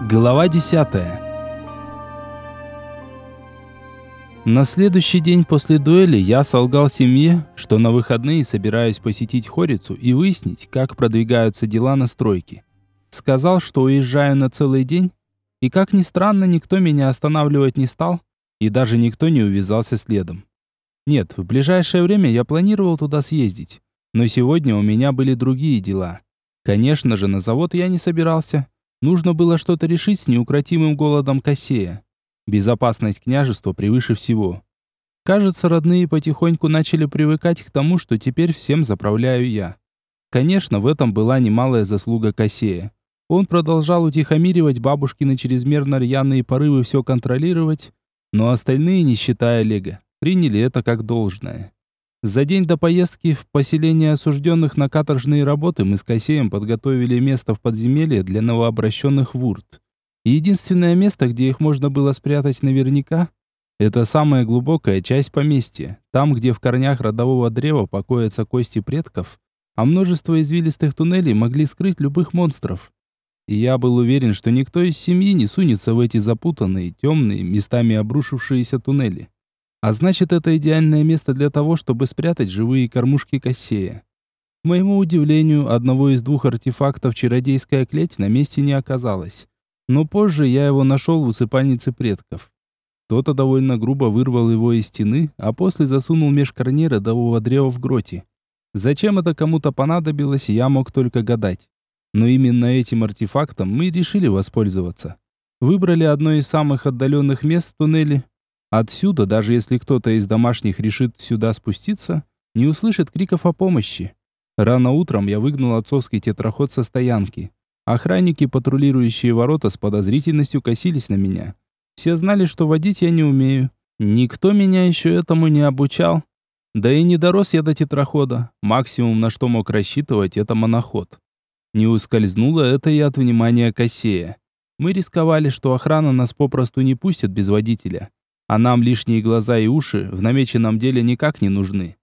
Глава 10. На следующий день после дуэли я солгал семье, что на выходные собираюсь посетить Хорицу и выяснить, как продвигаются дела на стройке. Сказал, что уезжаю на целый день, и как ни странно, никто меня останавливать не стал, и даже никто не увязался следом. Нет, в ближайшее время я планировал туда съездить, но сегодня у меня были другие дела. Конечно же, на завод я не собирался. Нужно было что-то решить с неукротимым голодом Кассея. Безопасность княжества превыше всего. Кажется, родные потихоньку начали привыкать к тому, что теперь всем заправляю я. Конечно, в этом была немалая заслуга Кассея. Он продолжал утихомиривать бабушкины чрезмерно рьяные порывы все контролировать, но остальные, не считая Олега, приняли это как должное. За день до поездки в поселение осужденных на каторжные работы мы с Косеем подготовили место в подземелье для новообращенных вурт. Единственное место, где их можно было спрятать наверняка, это самая глубокая часть поместья, там, где в корнях родового древа покоятся кости предков, а множество извилистых туннелей могли скрыть любых монстров. И я был уверен, что никто из семьи не сунется в эти запутанные, темные, местами обрушившиеся туннели. А значит, это идеальное место для того, чтобы спрятать живые кормушки Кассея. К моему удивлению, одного из двух артефактов чародейская клеть на месте не оказалось. Но позже я его нашел в усыпальнице предков. Кто-то довольно грубо вырвал его из стены, а после засунул меж корней родового древа в гроте. Зачем это кому-то понадобилось, я мог только гадать. Но именно этим артефактом мы решили воспользоваться. Выбрали одно из самых отдаленных мест в туннеле, Отсюда, даже если кто-то из домашних решит сюда спуститься, не услышит криков о помощи. Рано утром я выгнал отцовский тетраход со стоянки. Охранники, патрулирующие ворота, с подозрительностью косились на меня. Все знали, что водить я не умею. Никто меня еще этому не обучал. Да и не дорос я до тетрахода. Максимум, на что мог рассчитывать, это моноход. Не ускользнуло это и от внимания Кассея. Мы рисковали, что охрана нас попросту не пустит без водителя а нам лишние глаза и уши в намеченном деле никак не нужны.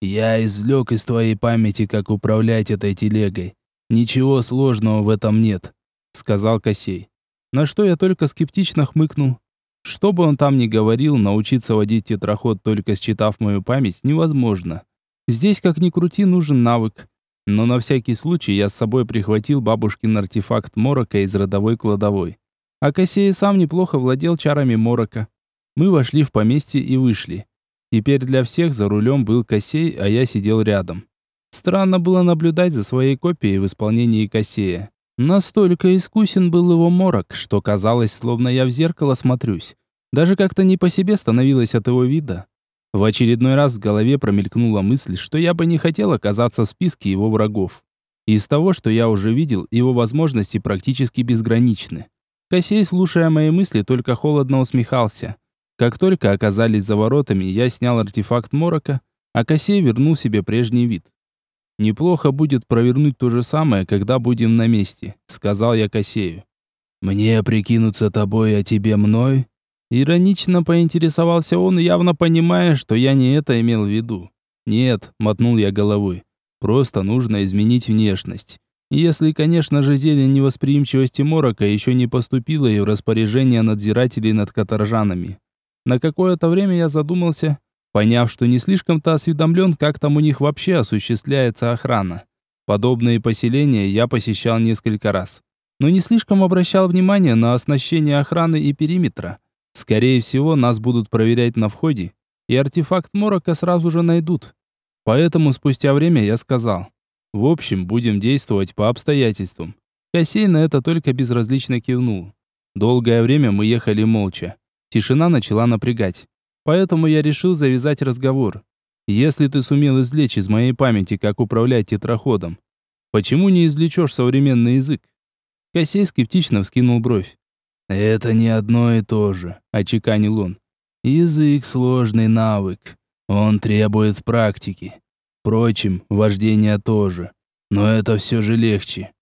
Я извлек из твоей памяти, как управлять этой телегой. Ничего сложного в этом нет, сказал Косей. На что я только скептично хмыкнул. Что бы он там ни говорил, научиться водить тетраход, только считав мою память, невозможно. Здесь, как ни крути, нужен навык. Но на всякий случай я с собой прихватил бабушкин артефакт Морока из родовой кладовой. А Косей сам неплохо владел чарами Морока. Мы вошли в поместье и вышли. Теперь для всех за рулем был Косей, а я сидел рядом. Странно было наблюдать за своей копией в исполнении Косея. Настолько искусен был его морок, что казалось, словно я в зеркало смотрюсь. Даже как-то не по себе становилось от его вида. В очередной раз в голове промелькнула мысль, что я бы не хотел оказаться в списке его врагов. Из того, что я уже видел, его возможности практически безграничны. Косей, слушая мои мысли, только холодно усмехался. Как только оказались за воротами, я снял артефакт Морока, а Косей вернул себе прежний вид. «Неплохо будет провернуть то же самое, когда будем на месте», — сказал я Косею. «Мне прикинуться тобой, а тебе мной?» Иронично поинтересовался он, явно понимая, что я не это имел в виду. «Нет», — мотнул я головой, — «просто нужно изменить внешность. Если, конечно же, зелень невосприимчивости Морока еще не поступила и в распоряжение надзирателей над каторжанами. На какое-то время я задумался, поняв, что не слишком-то осведомлен, как там у них вообще осуществляется охрана. Подобные поселения я посещал несколько раз, но не слишком обращал внимание на оснащение охраны и периметра. Скорее всего, нас будут проверять на входе, и артефакт Морока сразу же найдут. Поэтому спустя время я сказал, в общем, будем действовать по обстоятельствам. Косей на это только безразлично кивнул. Долгое время мы ехали молча. Тишина начала напрягать. Поэтому я решил завязать разговор. Если ты сумел извлечь из моей памяти, как управлять тетраходом, почему не извлечешь современный язык? Косей скептично вскинул бровь. «Это не одно и то же», — очеканил он. «Язык — сложный навык. Он требует практики. Впрочем, вождение тоже. Но это все же легче.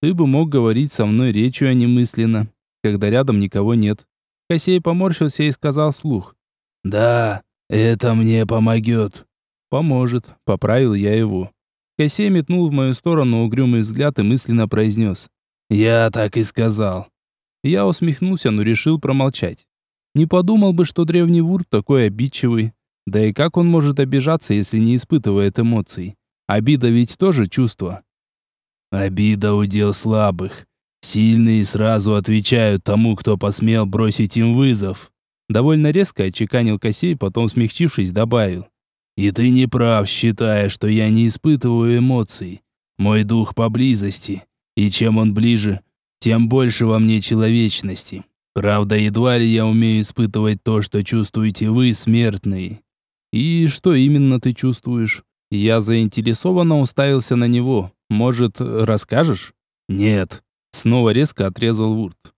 Ты бы мог говорить со мной речью, а не мысленно, когда рядом никого нет. Косей поморщился и сказал вслух. «Да, это мне помогет». «Поможет», — поправил я его. Косей метнул в мою сторону угрюмый взгляд и мысленно произнес. «Я так и сказал». Я усмехнулся, но решил промолчать. Не подумал бы, что древний Вурт такой обидчивый. Да и как он может обижаться, если не испытывает эмоций? Обида ведь тоже чувство. Обида удел слабых. Сильные сразу отвечают тому, кто посмел бросить им вызов. Довольно резко отчеканил Косей, потом смягчившись, добавил. И ты не прав, считая, что я не испытываю эмоций. Мой дух поблизости, и чем он ближе, тем больше во мне человечности. Правда, едва ли я умею испытывать то, что чувствуете вы, смертные. И что именно ты чувствуешь? Я заинтересованно уставился на него. Может, расскажешь? Нет. Снова резко отрезал Вурт.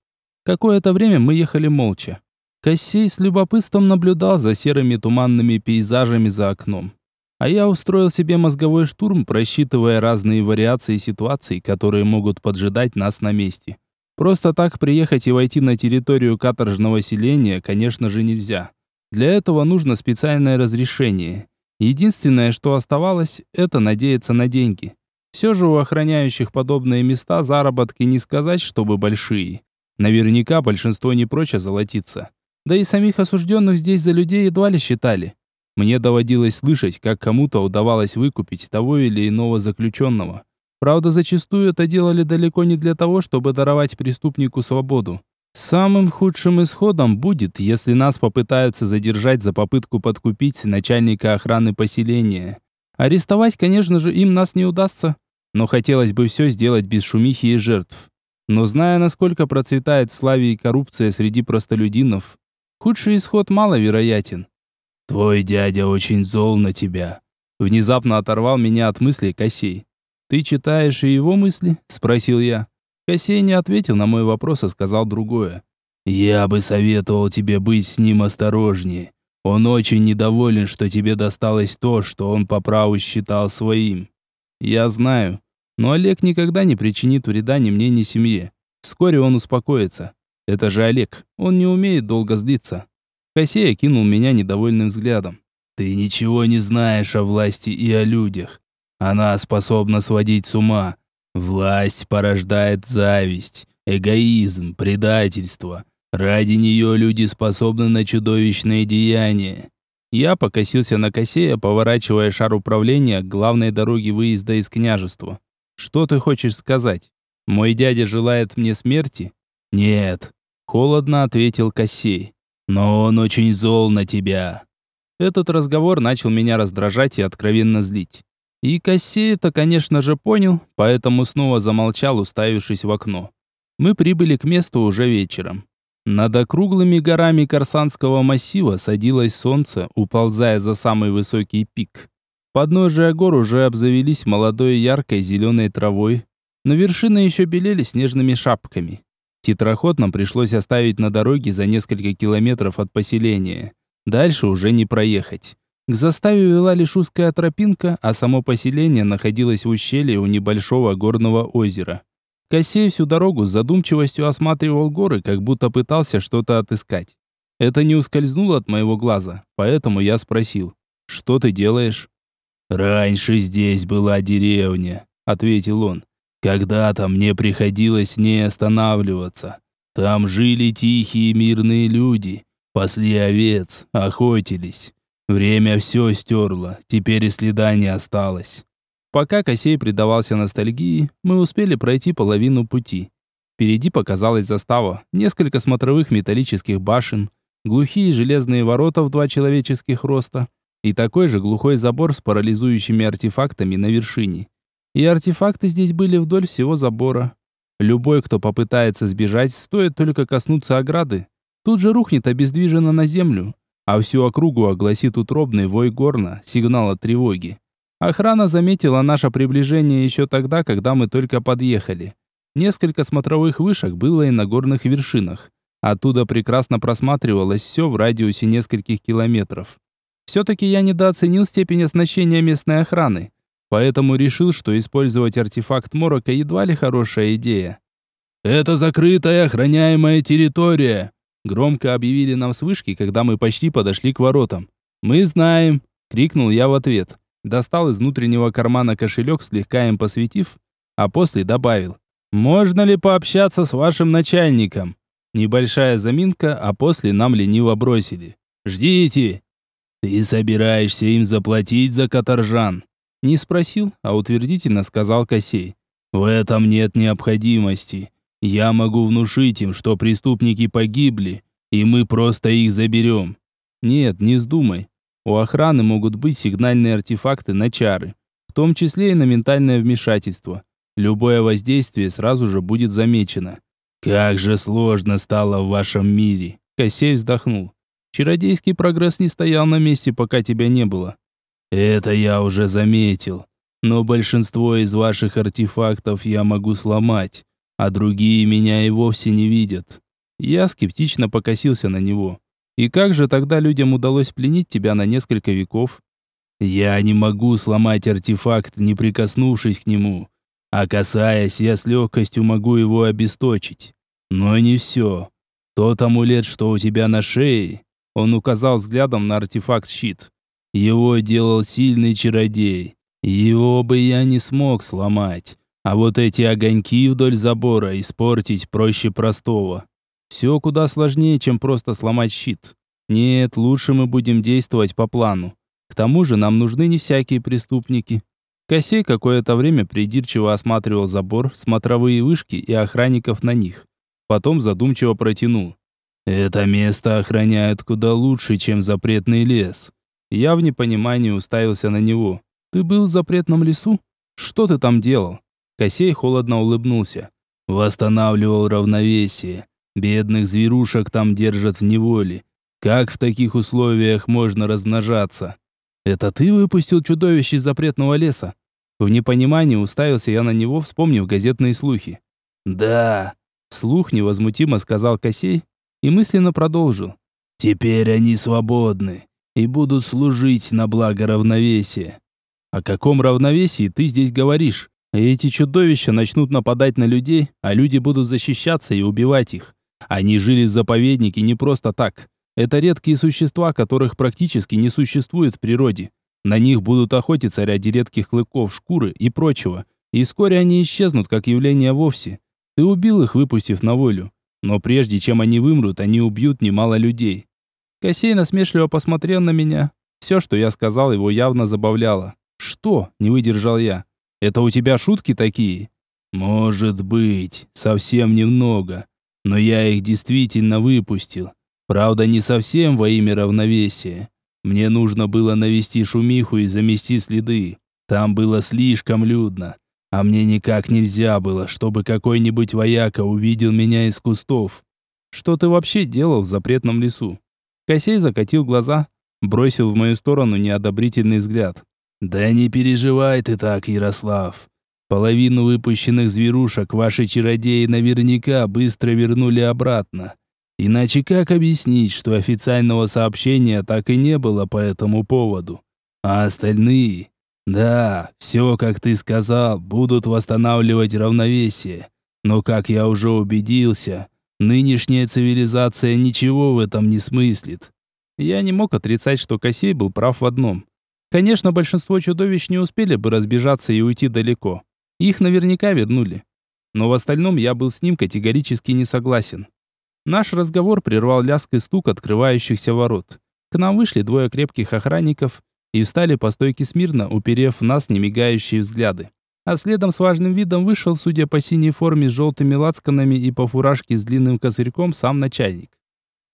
Какое-то время мы ехали молча. Кассей с любопытством наблюдал за серыми туманными пейзажами за окном. А я устроил себе мозговой штурм, просчитывая разные вариации ситуаций, которые могут поджидать нас на месте. Просто так приехать и войти на территорию каторжного селения, конечно же, нельзя. Для этого нужно специальное разрешение. Единственное, что оставалось, это надеяться на деньги. Все же у охраняющих подобные места заработки не сказать, чтобы большие. Наверняка большинство не прочь озолотиться. Да и самих осужденных здесь за людей едва ли считали. Мне доводилось слышать, как кому-то удавалось выкупить того или иного заключенного. Правда, зачастую это делали далеко не для того, чтобы даровать преступнику свободу. Самым худшим исходом будет, если нас попытаются задержать за попытку подкупить начальника охраны поселения. Арестовать, конечно же, им нас не удастся, но хотелось бы все сделать без шумихи и жертв. Но зная, насколько процветает в славе и коррупция среди простолюдинов, Худший исход маловероятен. «Твой дядя очень зол на тебя», — внезапно оторвал меня от мыслей Косей. «Ты читаешь и его мысли?» — спросил я. Косей не ответил на мой вопрос, а сказал другое. «Я бы советовал тебе быть с ним осторожнее. Он очень недоволен, что тебе досталось то, что он по праву считал своим. Я знаю, но Олег никогда не причинит вреда ни мне, ни семье. Вскоре он успокоится. Это же Олег. Он не умеет долго злиться. Косей кинул меня недовольным взглядом. Ты ничего не знаешь о власти и о людях. Она способна сводить с ума. Власть порождает зависть, эгоизм, предательство. Ради нее люди способны на чудовищные деяния. Я покосился на Косея, поворачивая шар управления к главной дороге выезда из княжества. Что ты хочешь сказать? Мой дядя желает мне смерти? «Нет», — холодно ответил Кассей. «Но он очень зол на тебя». Этот разговор начал меня раздражать и откровенно злить. И Кассей это, конечно же, понял, поэтому снова замолчал, уставившись в окно. Мы прибыли к месту уже вечером. Над округлыми горами Корсанского массива садилось солнце, уползая за самый высокий пик. Подножия гор уже обзавелись молодой яркой зеленой травой, но вершины еще белели снежными шапками. Тетраход нам пришлось оставить на дороге за несколько километров от поселения. Дальше уже не проехать. К заставе вела лишь узкая тропинка, а само поселение находилось в ущелье у небольшого горного озера. Косей всю дорогу с задумчивостью осматривал горы, как будто пытался что-то отыскать. Это не ускользнуло от моего глаза, поэтому я спросил, «Что ты делаешь?» «Раньше здесь была деревня», — ответил он. Когда-то мне приходилось не останавливаться. Там жили тихие мирные люди, пасли овец, охотились. Время все стерло, теперь и следа не осталось. Пока Косей предавался ностальгии, мы успели пройти половину пути. Впереди показалась застава, несколько смотровых металлических башен, глухие железные ворота в два человеческих роста и такой же глухой забор с парализующими артефактами на вершине. И артефакты здесь были вдоль всего забора. Любой, кто попытается сбежать, стоит только коснуться ограды, тут же рухнет обездвиженно на землю, а всю округу огласит утробный вой горна, сигнал от тревоги. Охрана заметила наше приближение еще тогда, когда мы только подъехали. Несколько смотровых вышек было и на горных вершинах. Оттуда прекрасно просматривалось все в радиусе нескольких километров. Все-таки я недооценил степень оснащения местной охраны поэтому решил, что использовать артефакт Морока едва ли хорошая идея. «Это закрытая охраняемая территория!» Громко объявили нам с вышки, когда мы почти подошли к воротам. «Мы знаем!» — крикнул я в ответ. Достал из внутреннего кармана кошелек, слегка им посветив, а после добавил. «Можно ли пообщаться с вашим начальником?» Небольшая заминка, а после нам лениво бросили. «Ждите!» «Ты собираешься им заплатить за каторжан?» Не спросил, а утвердительно сказал Косей. «В этом нет необходимости. Я могу внушить им, что преступники погибли, и мы просто их заберем». «Нет, не вздумай. У охраны могут быть сигнальные артефакты на чары, в том числе и на ментальное вмешательство. Любое воздействие сразу же будет замечено». «Как же сложно стало в вашем мире!» Косей вздохнул. «Чародейский прогресс не стоял на месте, пока тебя не было. Это я уже заметил. Но большинство из ваших артефактов я могу сломать, а другие меня и вовсе не видят. Я скептично покосился на него. И как же тогда людям удалось пленить тебя на несколько веков? Я не могу сломать артефакт, не прикоснувшись к нему. А касаясь, я с легкостью могу его обесточить. Но не все. Тот амулет, что у тебя на шее, он указал взглядом на артефакт-щит. Его делал сильный чародей. Его бы я не смог сломать. А вот эти огоньки вдоль забора испортить проще простого. Все куда сложнее, чем просто сломать щит. Нет, лучше мы будем действовать по плану. К тому же нам нужны не всякие преступники. Косей какое-то время придирчиво осматривал забор, смотровые вышки и охранников на них. Потом задумчиво протянул. «Это место охраняют куда лучше, чем запретный лес. Я в непонимании уставился на него. «Ты был в запретном лесу? Что ты там делал?» Косей холодно улыбнулся. «Восстанавливал равновесие. Бедных зверушек там держат в неволе. Как в таких условиях можно размножаться?» «Это ты выпустил чудовище из запретного леса?» В непонимании уставился я на него, вспомнив газетные слухи. «Да», — слух невозмутимо сказал Косей и мысленно продолжил. «Теперь они свободны и будут служить на благо равновесия. О каком равновесии ты здесь говоришь? Эти чудовища начнут нападать на людей, а люди будут защищаться и убивать их. Они жили в заповеднике не просто так. Это редкие существа, которых практически не существует в природе. На них будут охотиться ради редких клыков, шкуры и прочего. И вскоре они исчезнут как явление вовсе. Ты убил их, выпустив на волю. Но прежде чем они вымрут, они убьют немало людей. Косей насмешливо посмотрел на меня. Все, что я сказал, его явно забавляло. «Что?» – не выдержал я. «Это у тебя шутки такие?» «Может быть, совсем немного. Но я их действительно выпустил. Правда, не совсем во имя равновесия. Мне нужно было навести шумиху и замести следы. Там было слишком людно. А мне никак нельзя было, чтобы какой-нибудь вояка увидел меня из кустов. Что ты вообще делал в запретном лесу? Косей закатил глаза, бросил в мою сторону неодобрительный взгляд. «Да не переживай ты так, Ярослав. Половину выпущенных зверушек ваши чародеи наверняка быстро вернули обратно. Иначе как объяснить, что официального сообщения так и не было по этому поводу? А остальные? Да, все, как ты сказал, будут восстанавливать равновесие. Но, как я уже убедился, Нынешняя цивилизация ничего в этом не смыслит. Я не мог отрицать, что Косей был прав в одном. Конечно, большинство чудовищ не успели бы разбежаться и уйти далеко. Их наверняка вернули. Но в остальном я был с ним категорически не согласен. Наш разговор прервал лязг и стук открывающихся ворот. К нам вышли двое крепких охранников и встали по стойке смирно, уперев в нас немигающие взгляды. А следом с важным видом вышел, судя по синей форме с желтыми лацканами и по фуражке с длинным козырьком, сам начальник.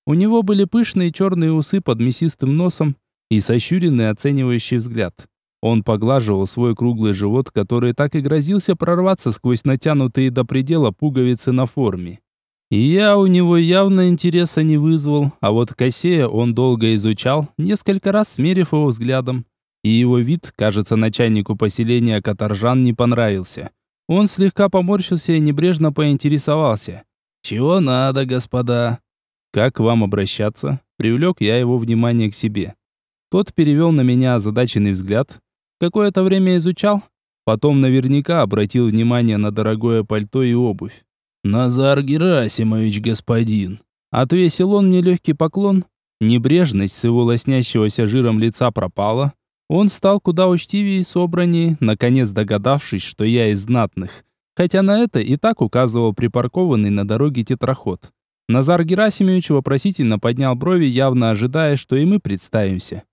У него были пышные черные усы под мясистым носом и сощуренный оценивающий взгляд. Он поглаживал свой круглый живот, который так и грозился прорваться сквозь натянутые до предела пуговицы на форме. И я у него явно интереса не вызвал, а вот Кассея он долго изучал, несколько раз смерив его взглядом и его вид, кажется, начальнику поселения Каторжан не понравился. Он слегка поморщился и небрежно поинтересовался. «Чего надо, господа?» «Как к вам обращаться?» Привлек я его внимание к себе. Тот перевел на меня озадаченный взгляд. Какое-то время изучал. Потом наверняка обратил внимание на дорогое пальто и обувь. «Назар Герасимович, господин!» Отвесил он мне легкий поклон. Небрежность с его лоснящегося жиром лица пропала. Он стал куда учтивее и собраннее, наконец догадавшись, что я из знатных. Хотя на это и так указывал припаркованный на дороге тетраход. Назар Герасимович вопросительно поднял брови, явно ожидая, что и мы представимся.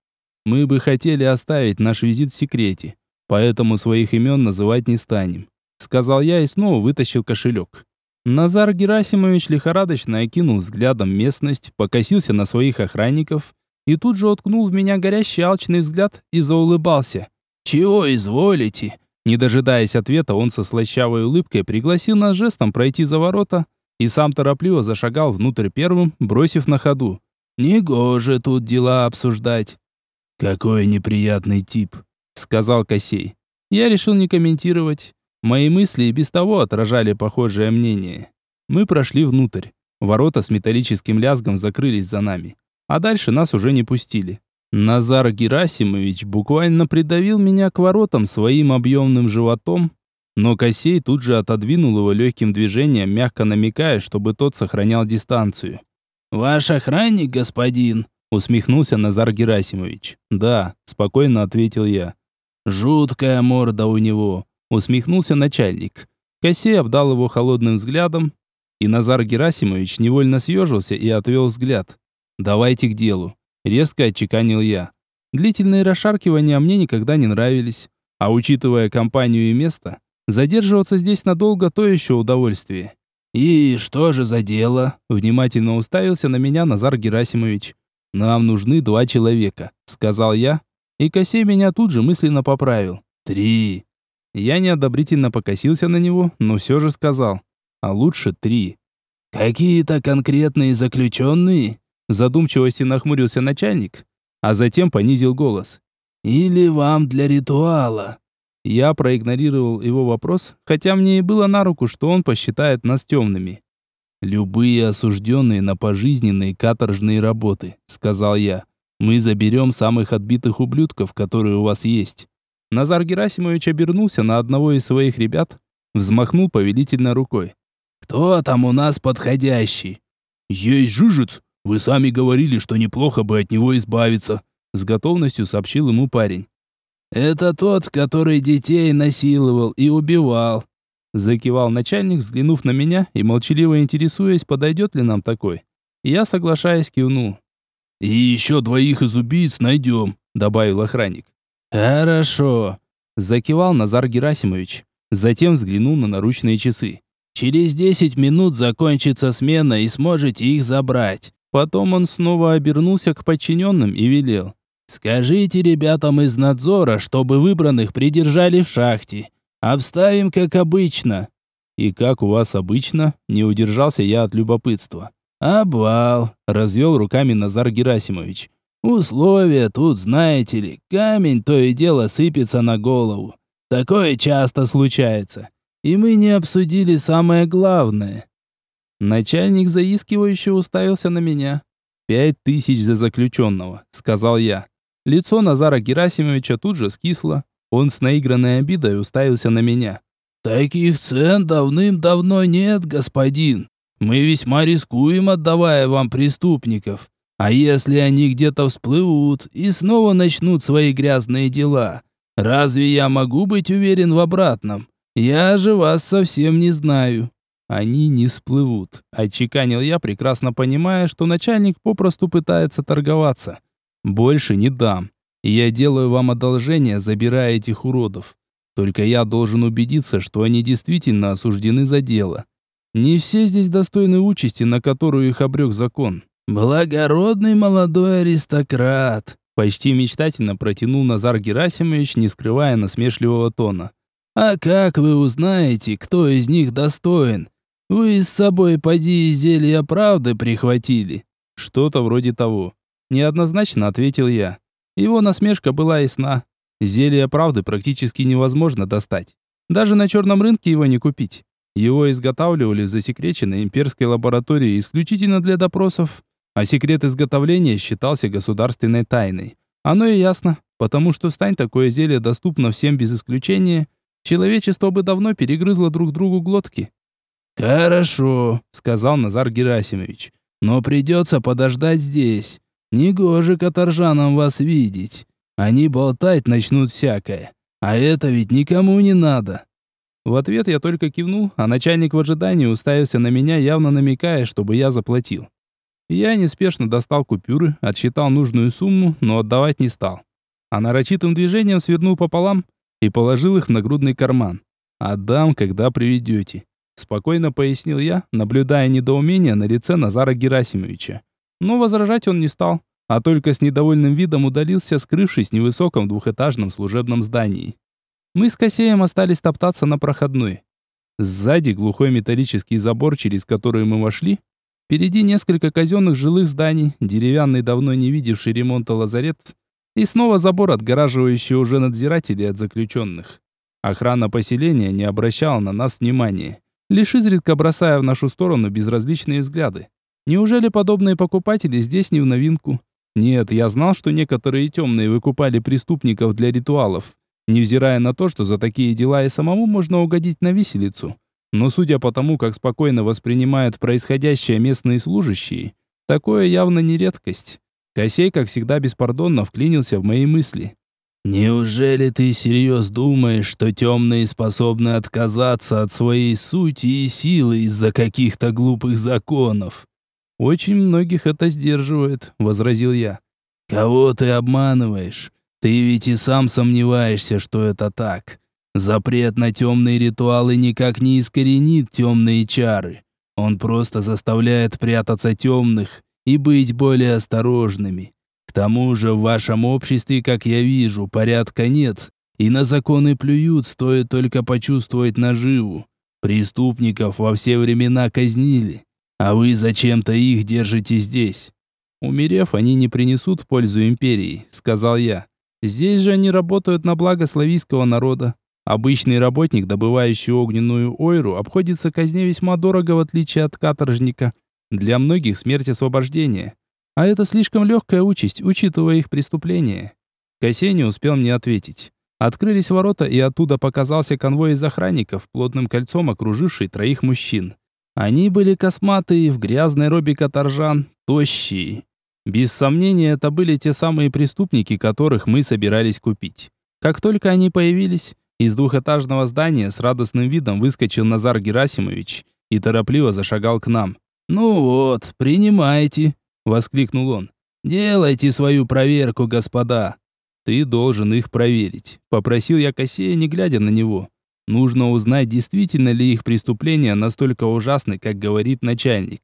Мы бы хотели оставить наш визит в секрете, поэтому своих имен называть не станем, сказал я и снова вытащил кошелек. Назар Герасимович лихорадочно окинул взглядом местность, покосился на своих охранников и тут же уткнул в меня горящий алчный взгляд и заулыбался. «Чего изволите?» Не дожидаясь ответа, он со слащавой улыбкой пригласил нас жестом пройти за ворота и сам торопливо зашагал внутрь первым, бросив на ходу. «Негоже тут дела обсуждать». «Какой неприятный тип», — сказал Косей. Я решил не комментировать. Мои мысли и без того отражали похожее мнение. Мы прошли внутрь. Ворота с металлическим лязгом закрылись за нами. А дальше нас уже не пустили. Назар Герасимович буквально придавил меня к воротам своим объемным животом, но Косей тут же отодвинул его легким движением, мягко намекая, чтобы тот сохранял дистанцию. «Ваш охранник, господин?» усмехнулся Назар Герасимович. «Да», спокойно ответил я. «Жуткая морда у него», усмехнулся начальник. Косей обдал его холодным взглядом, и Назар Герасимович невольно съежился и отвел взгляд. «Давайте к делу», — резко отчеканил я. Длительные расшаркивания мне никогда не нравились, а учитывая компанию и место, задерживаться здесь надолго то еще удовольствие. «И что же за дело?» — внимательно уставился на меня Назар Герасимович. «Нам нужны два человека», — сказал я, и Косей меня тут же мысленно поправил. «Три». Я неодобрительно покосился на него, но все же сказал. «А лучше три». «Какие-то конкретные заключенные?» Задумчивости нахмурился начальник, а затем понизил голос. «Или вам для ритуала?» Я проигнорировал его вопрос, хотя мне и было на руку, что он посчитает нас темными. «Любые осужденные на пожизненные каторжные работы», — сказал я. «Мы заберем самых отбитых ублюдков, которые у вас есть». Назар Герасимович обернулся на одного из своих ребят, взмахнул повелительно рукой. «Кто там у нас подходящий?» «Есть жижец!» Вы сами говорили, что неплохо бы от него избавиться, с готовностью сообщил ему парень. Это тот, который детей насиловал и убивал, закивал начальник, взглянув на меня и молчаливо интересуясь, подойдет ли нам такой. Я, соглашаясь, кивнул. «И еще двоих из убийц найдем», — добавил охранник. «Хорошо», — закивал Назар Герасимович. Затем взглянул на наручные часы. «Через десять минут закончится смена и сможете их забрать. Потом он снова обернулся к подчиненным и велел. «Скажите ребятам из надзора, чтобы выбранных придержали в шахте. Обставим, как обычно». «И как у вас обычно?» – не удержался я от любопытства. «Обвал», – развел руками Назар Герасимович. «Условия тут, знаете ли, камень то и дело сыпется на голову. Такое часто случается. И мы не обсудили самое главное. Начальник заискивающе уставился на меня. «Пять тысяч за заключенного», — сказал я. Лицо Назара Герасимовича тут же скисло. Он с наигранной обидой уставился на меня. «Таких цен давным-давно нет, господин. Мы весьма рискуем, отдавая вам преступников. А если они где-то всплывут и снова начнут свои грязные дела, разве я могу быть уверен в обратном? Я же вас совсем не знаю». Они не всплывут, отчеканил я, прекрасно понимая, что начальник попросту пытается торговаться. Больше не дам. Я делаю вам одолжение, забирая этих уродов. Только я должен убедиться, что они действительно осуждены за дело. Не все здесь достойны участи, на которую их обрек закон. Благородный молодой аристократ, почти мечтательно протянул Назар Герасимович, не скрывая насмешливого тона. А как вы узнаете, кто из них достоин? Вы с собой поди зелья правды прихватили. Что-то вроде того. Неоднозначно ответил я. Его насмешка была ясна. Зелье правды практически невозможно достать. Даже на черном рынке его не купить. Его изготавливали в засекреченной имперской лаборатории исключительно для допросов, а секрет изготовления считался государственной тайной. Оно и ясно, потому что стань такое зелье доступно всем без исключения, человечество бы давно перегрызло друг другу глотки. «Хорошо», — сказал Назар Герасимович. «Но придется подождать здесь. Негоже каторжанам вас видеть. Они болтать начнут всякое. А это ведь никому не надо». В ответ я только кивнул, а начальник в ожидании уставился на меня, явно намекая, чтобы я заплатил. Я неспешно достал купюры, отсчитал нужную сумму, но отдавать не стал. А нарочитым движением свернул пополам и положил их в нагрудный карман. «Отдам, когда приведете», — спокойно пояснил я, наблюдая недоумение на лице Назара Герасимовича. Но возражать он не стал, а только с недовольным видом удалился, скрывшись в невысоком двухэтажном служебном здании. Мы с Косеем остались топтаться на проходной. Сзади глухой металлический забор, через который мы вошли. Впереди несколько казенных жилых зданий, деревянный, давно не видевший ремонта лазарет и снова забор, отгораживающий уже надзирателей от заключенных. Охрана поселения не обращала на нас внимания, лишь изредка бросая в нашу сторону безразличные взгляды. Неужели подобные покупатели здесь не в новинку? Нет, я знал, что некоторые темные выкупали преступников для ритуалов, невзирая на то, что за такие дела и самому можно угодить на виселицу. Но судя по тому, как спокойно воспринимают происходящее местные служащие, такое явно не редкость. Косей, как всегда, беспардонно вклинился в мои мысли. «Неужели ты всерьез думаешь, что темные способны отказаться от своей сути и силы из-за каких-то глупых законов?» «Очень многих это сдерживает», — возразил я. «Кого ты обманываешь? Ты ведь и сам сомневаешься, что это так. Запрет на темные ритуалы никак не искоренит темные чары. Он просто заставляет прятаться темных и быть более осторожными. К тому же в вашем обществе, как я вижу, порядка нет, и на законы плюют, стоит только почувствовать наживу. Преступников во все времена казнили, а вы зачем-то их держите здесь. Умерев, они не принесут пользу империи, сказал я. Здесь же они работают на благо славийского народа. Обычный работник, добывающий огненную ойру, обходится казне весьма дорого, в отличие от каторжника. Для многих смерть освобождение. А это слишком легкая участь, учитывая их преступления. Косей не успел мне ответить. Открылись ворота, и оттуда показался конвой из охранников, плотным кольцом окруживший троих мужчин. Они были косматые, в грязной робе каторжан, тощие. Без сомнения, это были те самые преступники, которых мы собирались купить. Как только они появились, из двухэтажного здания с радостным видом выскочил Назар Герасимович и торопливо зашагал к нам. «Ну вот, принимайте», — воскликнул он. «Делайте свою проверку, господа». «Ты должен их проверить», — попросил я Кассея, не глядя на него. «Нужно узнать, действительно ли их преступления настолько ужасны, как говорит начальник.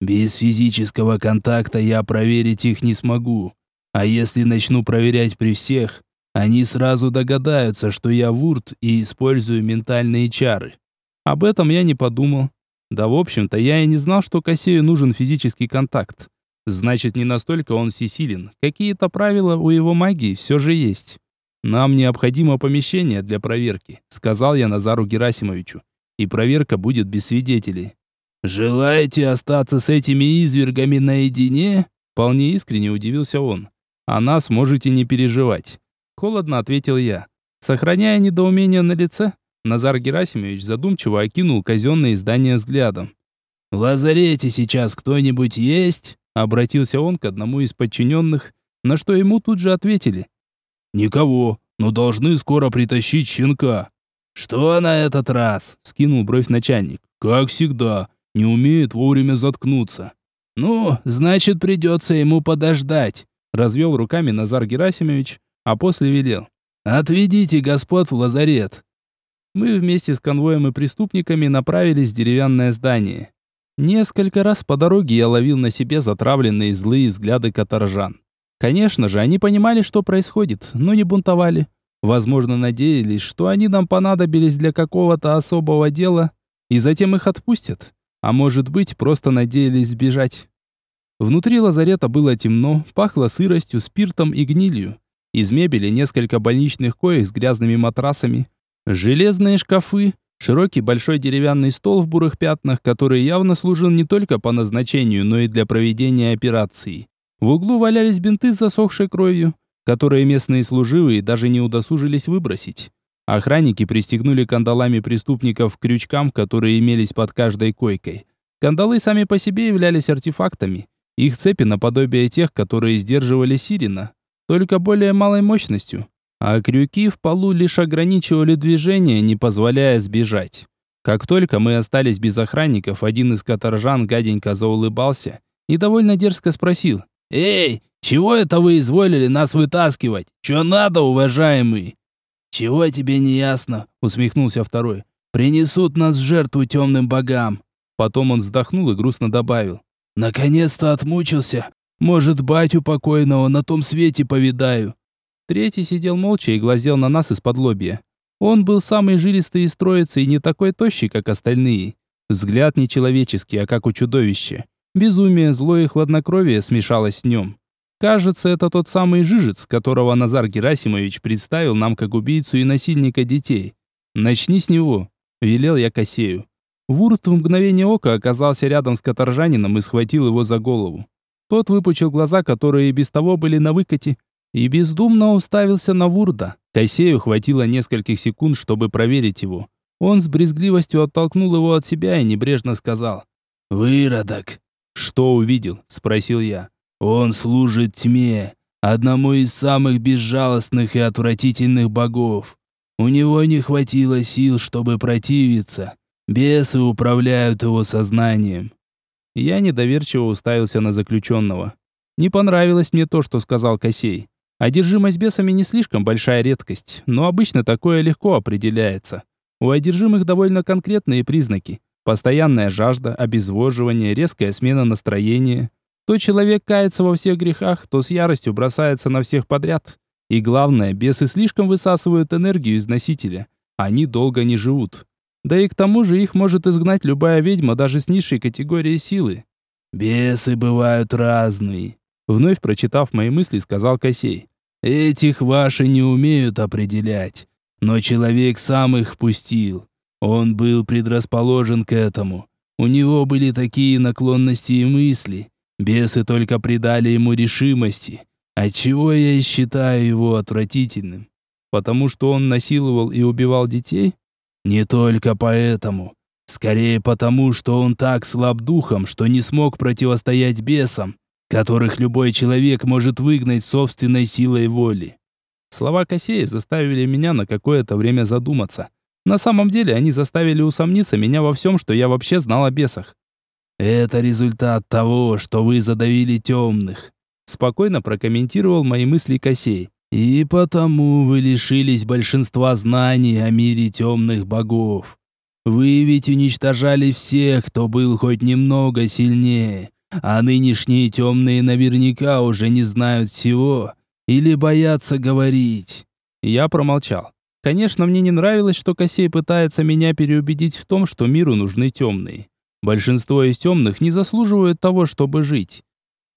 Без физического контакта я проверить их не смогу. А если начну проверять при всех, они сразу догадаются, что я вурт и использую ментальные чары. Об этом я не подумал. Да, в общем-то, я и не знал, что Кассею нужен физический контакт. Значит, не настолько он всесилен. Какие-то правила у его магии все же есть. Нам необходимо помещение для проверки, сказал я Назару Герасимовичу. И проверка будет без свидетелей. «Желаете остаться с этими извергами наедине?» Вполне искренне удивился он. «О нас можете не переживать». Холодно ответил я. Сохраняя недоумение на лице, Назар Герасимович задумчиво окинул казенное издание взглядом. «В лазарете сейчас кто-нибудь есть?» Обратился он к одному из подчиненных, на что ему тут же ответили. «Никого, но должны скоро притащить щенка». «Что на этот раз?» — скинул бровь начальник. «Как всегда не умеет вовремя заткнуться. Ну, значит, придется ему подождать, развел руками Назар Герасимович, а после велел. Отведите господ в лазарет. Мы вместе с конвоем и преступниками направились в деревянное здание. Несколько раз по дороге я ловил на себе затравленные злые взгляды каторжан. Конечно же, они понимали, что происходит, но не бунтовали. Возможно, надеялись, что они нам понадобились для какого-то особого дела, и затем их отпустят. А может быть, просто надеялись сбежать. Внутри лазарета было темно, пахло сыростью, спиртом и гнилью. Из мебели несколько больничных коек с грязными матрасами, железные шкафы, широкий большой деревянный стол в бурых пятнах, который явно служил не только по назначению, но и для проведения операции. В углу валялись бинты с засохшей кровью, которые местные служивые даже не удосужились выбросить. Охранники пристегнули кандалами преступников к крючкам, которые имелись под каждой койкой. Кандалы сами по себе являлись артефактами. Их цепи наподобие тех, которые сдерживали Сирина, только более малой мощностью. а крюки в полу лишь ограничивали движение, не позволяя сбежать. Как только мы остались без охранников, один из каторжан гаденько заулыбался и довольно дерзко спросил. «Эй, чего это вы изволили нас вытаскивать? Чё надо, уважаемый?» «Чего тебе не ясно?» — усмехнулся второй. «Принесут нас в жертву темным богам». Потом он вздохнул и грустно добавил. «Наконец-то отмучился. Может, батю покойного на том свете повидаю». Третий сидел молча и глазел на нас из-под лобья. Он был самый жилистый из троицы и не такой тощий, как остальные. Взгляд не человеческий, а как у чудовища. Безумие, зло и хладнокровие смешалось с нем. Кажется, это тот самый Жижец, которого Назар Герасимович представил нам как убийцу и насильника детей. «Начни с него», — велел я Косею. Вурт в мгновение ока оказался рядом с каторжанином и схватил его за голову. Тот выпучил глаза, которые и без того были на выкате, и бездумно уставился на Вурда. Косею хватило нескольких секунд, чтобы проверить его. Он с брезгливостью оттолкнул его от себя и небрежно сказал «Выродок». «Что увидел?» – спросил я. «Он служит тьме, одному из самых безжалостных и отвратительных богов. У него не хватило сил, чтобы противиться. Бесы управляют его сознанием». Я недоверчиво уставился на заключенного. Не понравилось мне то, что сказал Косей. Одержимость бесами не слишком большая редкость, но обычно такое легко определяется. У одержимых довольно конкретные признаки. Постоянная жажда, обезвоживание, резкая смена настроения. То человек кается во всех грехах, то с яростью бросается на всех подряд. И главное, бесы слишком высасывают энергию из носителя. Они долго не живут. Да и к тому же их может изгнать любая ведьма даже с низшей категории силы. «Бесы бывают разные», — вновь прочитав мои мысли, сказал Косей. Этих ваши не умеют определять, но человек сам их впустил. Он был предрасположен к этому. У него были такие наклонности и мысли. Бесы только придали ему решимости. Отчего я и считаю его отвратительным? Потому что он насиловал и убивал детей? Не только поэтому. Скорее потому, что он так слаб духом, что не смог противостоять бесам которых любой человек может выгнать собственной силой воли. Слова Косея заставили меня на какое-то время задуматься. На самом деле они заставили усомниться меня во всем, что я вообще знал о бесах. «Это результат того, что вы задавили темных», спокойно прокомментировал мои мысли Косей. «И потому вы лишились большинства знаний о мире темных богов. Вы ведь уничтожали всех, кто был хоть немного сильнее, а нынешние темные наверняка уже не знают всего или боятся говорить. Я промолчал. Конечно, мне не нравилось, что Косей пытается меня переубедить в том, что миру нужны темные. Большинство из темных не заслуживают того, чтобы жить.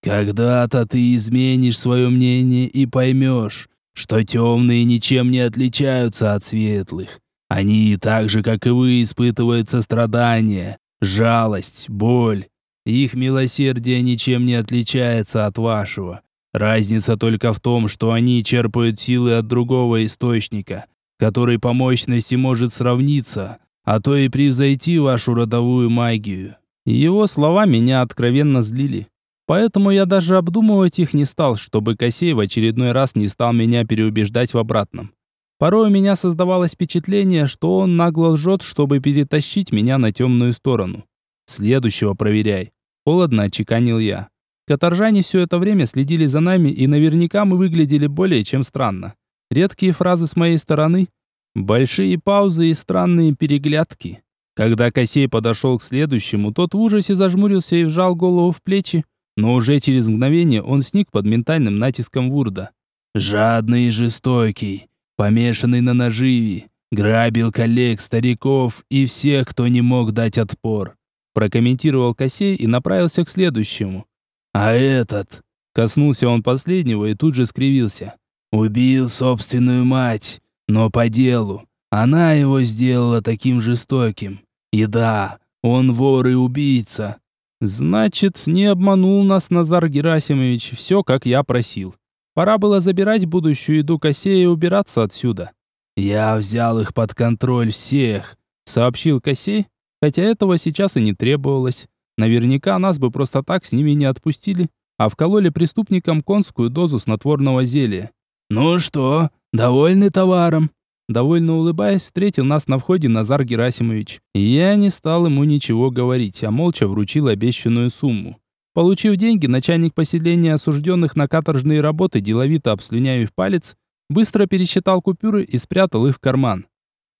Когда-то ты изменишь свое мнение и поймешь, что темные ничем не отличаются от светлых. Они так же, как и вы, испытывают сострадание, жалость, боль их милосердие ничем не отличается от вашего. Разница только в том, что они черпают силы от другого источника, который по мощности может сравниться, а то и превзойти вашу родовую магию. Его слова меня откровенно злили. Поэтому я даже обдумывать их не стал, чтобы Косей в очередной раз не стал меня переубеждать в обратном. Порой у меня создавалось впечатление, что он нагло лжет, чтобы перетащить меня на темную сторону. Следующего проверяй. Холодно отчеканил я. Каторжане все это время следили за нами, и наверняка мы выглядели более чем странно. Редкие фразы с моей стороны, большие паузы и странные переглядки. Когда Косей подошел к следующему, тот в ужасе зажмурился и вжал голову в плечи, но уже через мгновение он сник под ментальным натиском Вурда. «Жадный и жестокий, помешанный на наживе, грабил коллег, стариков и всех, кто не мог дать отпор прокомментировал Косей и направился к следующему. А этот, коснулся он последнего и тут же скривился. Убил собственную мать, но по делу. Она его сделала таким жестоким. И да, он вор и убийца. Значит, не обманул нас Назар Герасимович, все, как я просил. Пора было забирать будущую еду Косея и убираться отсюда. Я взял их под контроль всех, сообщил Косей, Хотя этого сейчас и не требовалось. Наверняка нас бы просто так с ними не отпустили, а вкололи преступникам конскую дозу снотворного зелья. «Ну что, Довольны товаром?» Довольно улыбаясь, встретил нас на входе Назар Герасимович. Я не стал ему ничего говорить, а молча вручил обещанную сумму. Получив деньги, начальник поселения осужденных на каторжные работы, деловито обслюняя в палец, быстро пересчитал купюры и спрятал их в карман.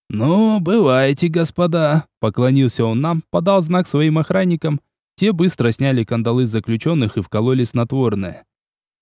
«Ну, бывайте, господа», — поклонился он нам, подал знак своим охранникам. Те быстро сняли кандалы заключенных и вкололи снотворное.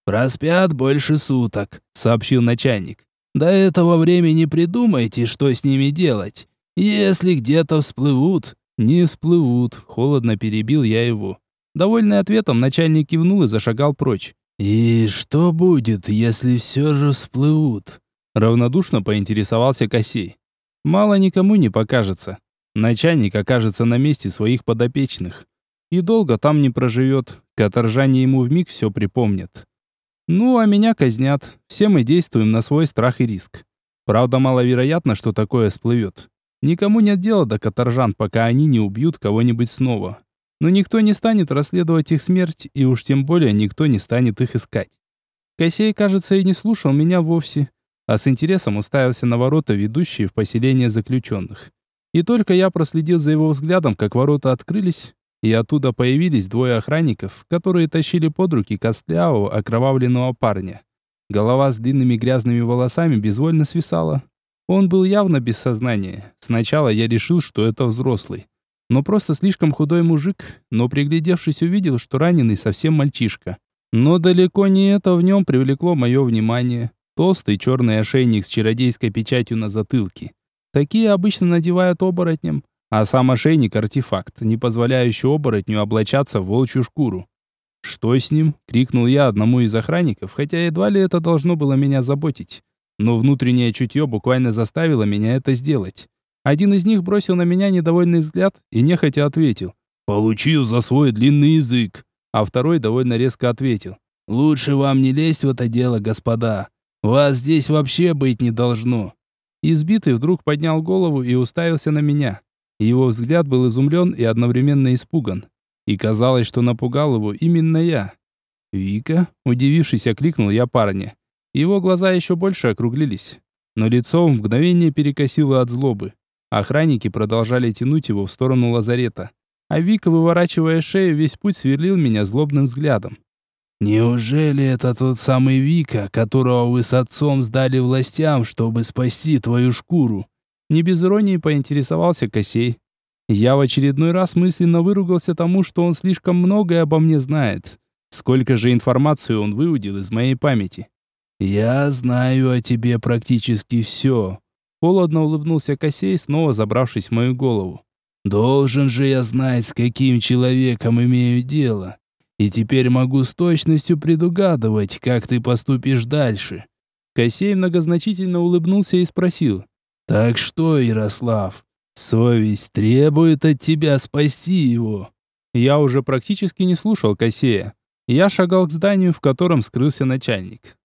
«Проспят больше суток», — сообщил начальник. До этого времени придумайте, что с ними делать. Если где-то всплывут...» «Не всплывут», — холодно перебил я его. Довольный ответом, начальник кивнул и зашагал прочь. «И что будет, если все же всплывут?» Равнодушно поинтересовался Косей. «Мало никому не покажется. Начальник окажется на месте своих подопечных. И долго там не проживет. Каторжане ему вмиг все припомнят. Ну, а меня казнят. Все мы действуем на свой страх и риск. Правда, маловероятно, что такое всплывет. Никому нет дела до каторжан, пока они не убьют кого-нибудь снова. Но никто не станет расследовать их смерть, и уж тем более никто не станет их искать. Косей, кажется, и не слушал меня вовсе, а с интересом уставился на ворота, ведущие в поселение заключенных. И только я проследил за его взглядом, как ворота открылись, и оттуда появились двое охранников, которые тащили под руки костлявого, окровавленного парня. Голова с длинными грязными волосами безвольно свисала. Он был явно без сознания. Сначала я решил, что это взрослый. Но просто слишком худой мужик, но приглядевшись увидел, что раненый совсем мальчишка. Но далеко не это в нем привлекло мое внимание. Толстый черный ошейник с чародейской печатью на затылке. Такие обычно надевают оборотням, а сам ошейник – артефакт, не позволяющий оборотню облачаться в волчью шкуру. «Что с ним?» – крикнул я одному из охранников, хотя едва ли это должно было меня заботить. Но внутреннее чутье буквально заставило меня это сделать. Один из них бросил на меня недовольный взгляд и нехотя ответил. «Получил за свой длинный язык!» А второй довольно резко ответил. «Лучше вам не лезть в это дело, господа. Вас здесь вообще быть не должно». Избитый вдруг поднял голову и уставился на меня. Его взгляд был изумлен и одновременно испуган. И казалось, что напугал его именно я. «Вика?» – удивившись, окликнул я парня. Его глаза еще больше округлились. Но лицо в мгновение перекосило от злобы. Охранники продолжали тянуть его в сторону лазарета. А Вика, выворачивая шею, весь путь сверлил меня злобным взглядом. «Неужели это тот самый Вика, которого вы с отцом сдали властям, чтобы спасти твою шкуру?» Не без иронии поинтересовался Косей. Я в очередной раз мысленно выругался тому, что он слишком многое обо мне знает. Сколько же информации он выудил из моей памяти. «Я знаю о тебе практически все», — холодно улыбнулся Косей, снова забравшись в мою голову. «Должен же я знать, с каким человеком имею дело. И теперь могу с точностью предугадывать, как ты поступишь дальше». Косей многозначительно улыбнулся и спросил. Так что, Ярослав, совесть требует от тебя спасти его. Я уже практически не слушал Косея. Я шагал к зданию, в котором скрылся начальник.